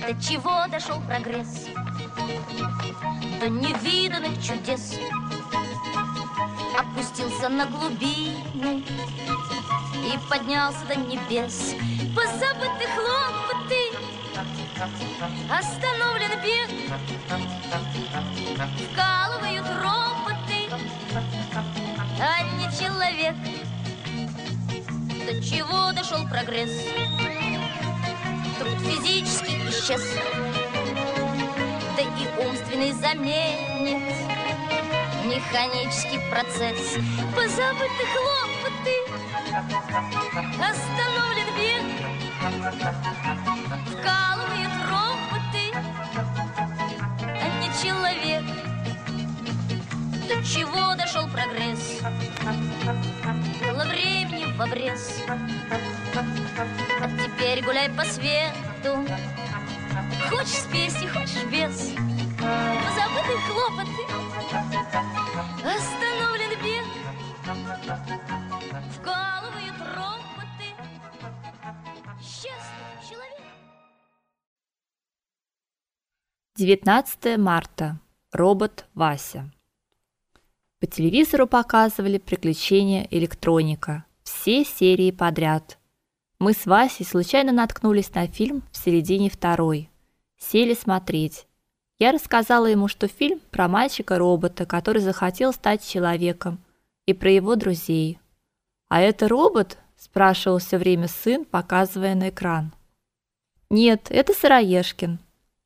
До чего дошел прогресс? До невиданных чудес. Опустился на глубины И поднялся до небес. Позабыты хлопоты Остановлен бег. Вкалывают роботы А не человек. До чего дошел прогресс? Исчез. Да и умственный заменит Механический процесс. Позабыты хлопоты Остановлен бег Вкалывают роботы А не человек До чего дошел прогресс? Было времени в обрез. А теперь гуляй по свету Хочешь с песней, хочешь без Позабыты хлопоты Остановлен бег Вкалывают роботы Счастлив человек 19 марта. Робот Вася. По телевизору показывали приключения электроника. Все серии подряд. Мы с Васей случайно наткнулись на фильм в середине второй. Сели смотреть. Я рассказала ему, что фильм про мальчика-робота, который захотел стать человеком, и про его друзей. А это робот? спрашивал все время сын, показывая на экран. Нет, это Сыроежкин.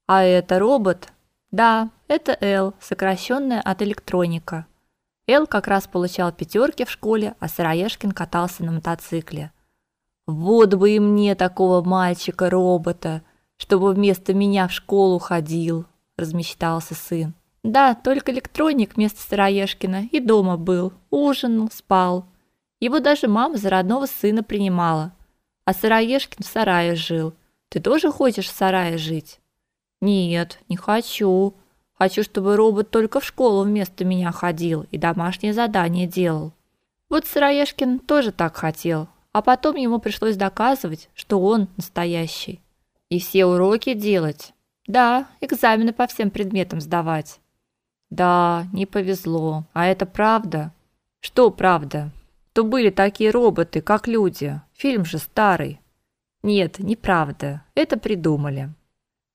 А это робот? Да, это Эл, сокращенная от электроника. Эл как раз получал пятерки в школе, а Сыроежкин катался на мотоцикле. Вот бы и мне такого мальчика-робота, чтобы вместо меня в школу ходил, размечтался сын. Да, только электроник вместо Сыроежкина и дома был, ужинал, спал. Его даже мама за родного сына принимала. А Сыроежкин в сарае жил. Ты тоже хочешь в сарае жить? Нет, не хочу. Хочу, чтобы робот только в школу вместо меня ходил и домашние задания делал. Вот Сыроежкин тоже так хотел, а потом ему пришлось доказывать, что он настоящий. И все уроки делать. Да, экзамены по всем предметам сдавать. Да, не повезло. А это правда? Что правда? То были такие роботы, как люди. Фильм же старый. Нет, неправда. Это придумали.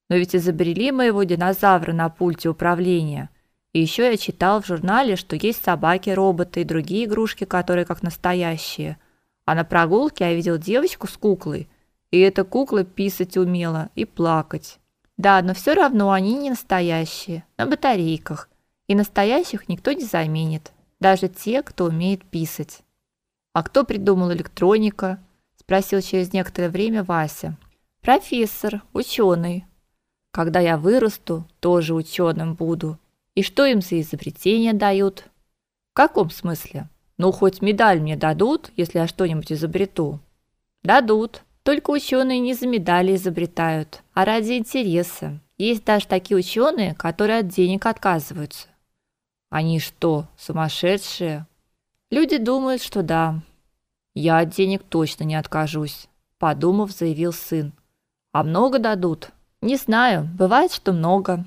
Но ведь изобрели моего динозавра на пульте управления. И еще я читал в журнале, что есть собаки-роботы и другие игрушки, которые как настоящие. А на прогулке я видел девочку с куклой, и эта кукла писать умела и плакать. Да, но все равно они не настоящие, на батарейках. И настоящих никто не заменит, даже те, кто умеет писать. А кто придумал электроника? спросил через некоторое время Вася. Профессор, ученый. Когда я вырасту, тоже ученым буду. И что им за изобретение дают? В каком смысле? Ну хоть медаль мне дадут, если я что-нибудь изобрету. Дадут. Только ученые не за медали изобретают, а ради интереса. Есть даже такие ученые, которые от денег отказываются. Они что, сумасшедшие? Люди думают, что да. Я от денег точно не откажусь, подумав, заявил сын. А много дадут? Не знаю, бывает, что много.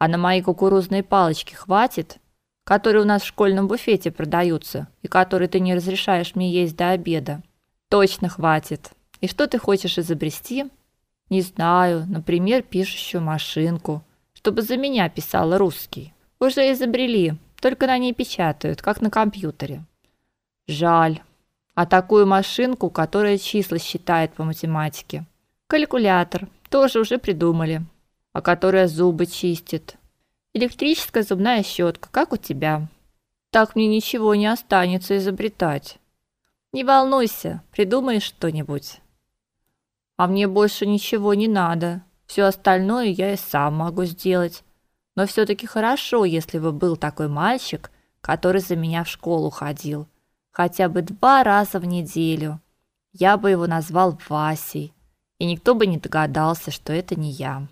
А на мои кукурузные палочки хватит, которые у нас в школьном буфете продаются и которые ты не разрешаешь мне есть до обеда. Точно хватит. И что ты хочешь изобрести? Не знаю, например, пишущую машинку, чтобы за меня писала русский. Уже изобрели, только на ней печатают, как на компьютере. Жаль. А такую машинку, которая числа считает по математике. Калькулятор тоже уже придумали, а которая зубы чистит. Электрическая зубная щетка, как у тебя. Так мне ничего не останется изобретать. Не волнуйся, придумаешь что-нибудь. А мне больше ничего не надо. Все остальное я и сам могу сделать. Но все таки хорошо, если бы был такой мальчик, который за меня в школу ходил, хотя бы два раза в неделю. Я бы его назвал Васей, и никто бы не догадался, что это не я.